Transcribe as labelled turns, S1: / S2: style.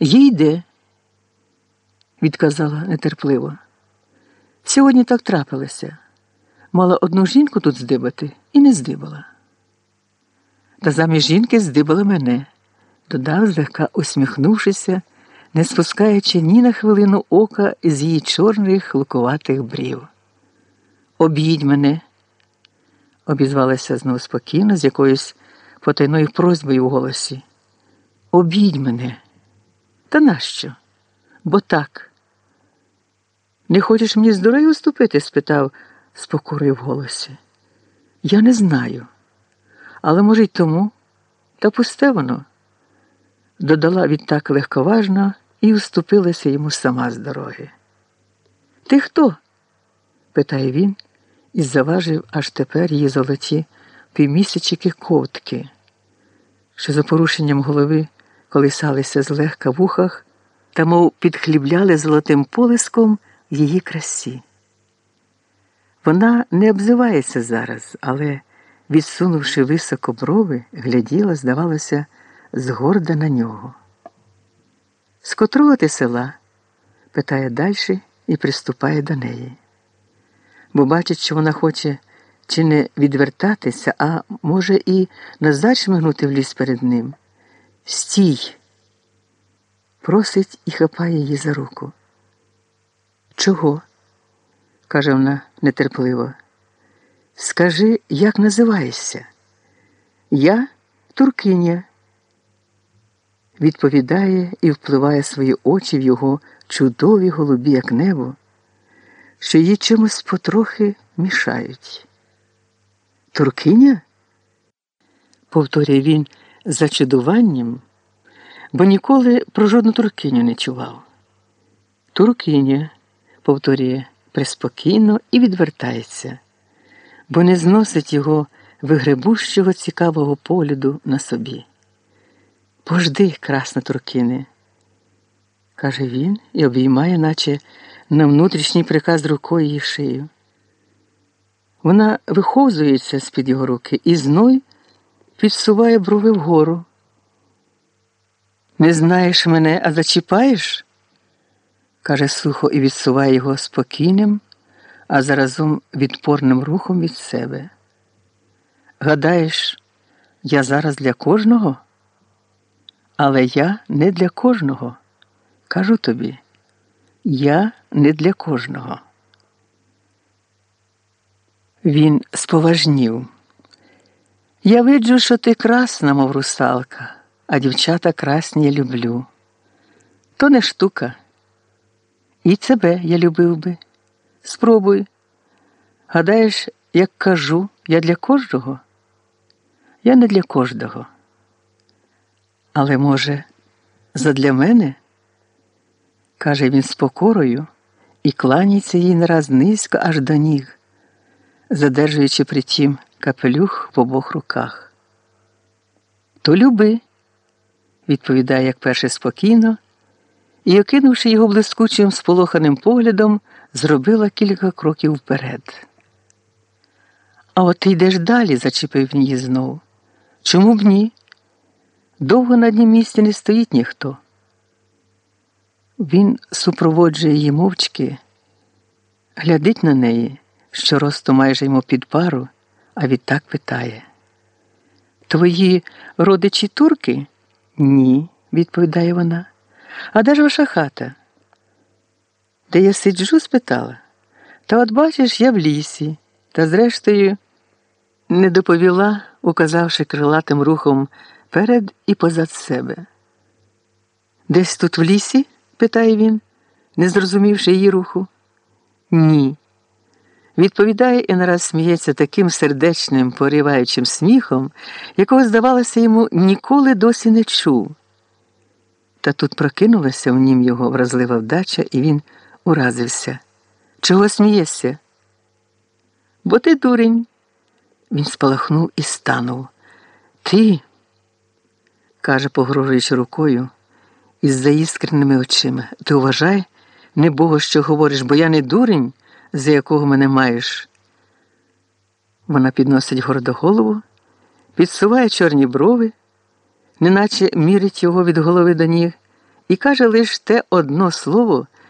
S1: Їй йде, відказала нетерпливо. Сьогодні так трапилося. Мала одну жінку тут здибати і не здибала. Та замість жінки здибала мене, додав, злегка усміхнувшися, не спускаючи ні на хвилину ока з її чорних лукуватих брів. Об'їдь мене, обізвалася знову спокійно, з якоюсь потайною просьбою в голосі. Об'їдь мене. Та нащо? Бо так. Не хочеш мені з дурою уступити? спитав з покорою в голосі. Я не знаю. Але, може, й тому, та пусте воно, додала відтак легковажно і уступилася йому сама з дороги. Ти хто? питає він і заважив аж тепер її золоті півмісячики ковтки, що за порушенням голови колисалися злегка в ухах та мов підхлібляли золотим полиском її красі. Вона не обзивається зараз, але, відсунувши високо брови, гляділа, здавалося, згорда на нього. З котрого ти села? питає далі і приступає до неї. Бо бачить, що вона хоче чи не відвертатися, а може, і назад шмигнути в ліс перед ним. Стій! Просить і хапає її за руку. Чого? каже вона нетерпливо. Скажи, як називаєшся? Я туркиня. Відповідає і впливає свої очі в його чудові голубі, як небо, що її чимось потрохи мішають. Туркиня? повторює він за чудуванням, бо ніколи про жодну туркиню не чував. Туркиня, повторює приспокійно і відвертається, бо не зносить його вигребущого цікавого погляду на собі. Пожди, красна туркине, каже він і обіймає, наче на внутрішній приказ рукою її шию. Вона виховзується з-під його руки і зной підсуває брови вгору. Не знаєш мене, а зачіпаєш? каже сухо і відсуває його спокійним, а заразом відпорним рухом від себе. Гадаєш, я зараз для кожного? Але я не для кожного. Кажу тобі, я не для кожного. Він споважнів. Я виджу, що ти красна, мов русалка, а дівчата красні я люблю. То не штука. І тебе я любив би. Спробуй. Гадаєш, як кажу, я для кожного? Я не для кожного. Але, може, задля мене? каже він з покорою і кланяється їй нараз низько аж до ніг, задержуючи притім капелюх в обох руках. То люби, відповідає, як перше спокійно і, окинувши його блискучим сполоханим поглядом, зробила кілька кроків вперед. А от ти йдеш далі, зачепив її знову. Чому б ні? Довго на дні місці не стоїть ніхто. Він супроводжує її мовчки, глядить на неї, що росту майже йому під пару, а відтак питає. Твої родичі турки? Ні, відповідає вона. А де ж ваша хата? Де я сиджу? спитала. Та от бачиш, я в лісі, та зрештою не доповіла, указавши крилатим рухом перед і позад себе. Десь тут в лісі? питає він, не зрозумівши її руху. Ні. Відповідає і нараз сміється таким сердечним, пориваючим сміхом, якого, здавалося, йому ніколи досі не чув. Та тут прокинулася в нім його вразлива вдача, і він уразився. Чого смієшся? Бо ти дурень. Він спалахнув і станув. Ти, каже, погрожуючи рукою, із заіскреними очима. Ти уважай, не Бого, що говориш, бо я не дурень, за якого мене маєш. Вона підносить гордо голову, підсуває чорні брови неначе мірить його від голови до ніг і каже лише те одно слово,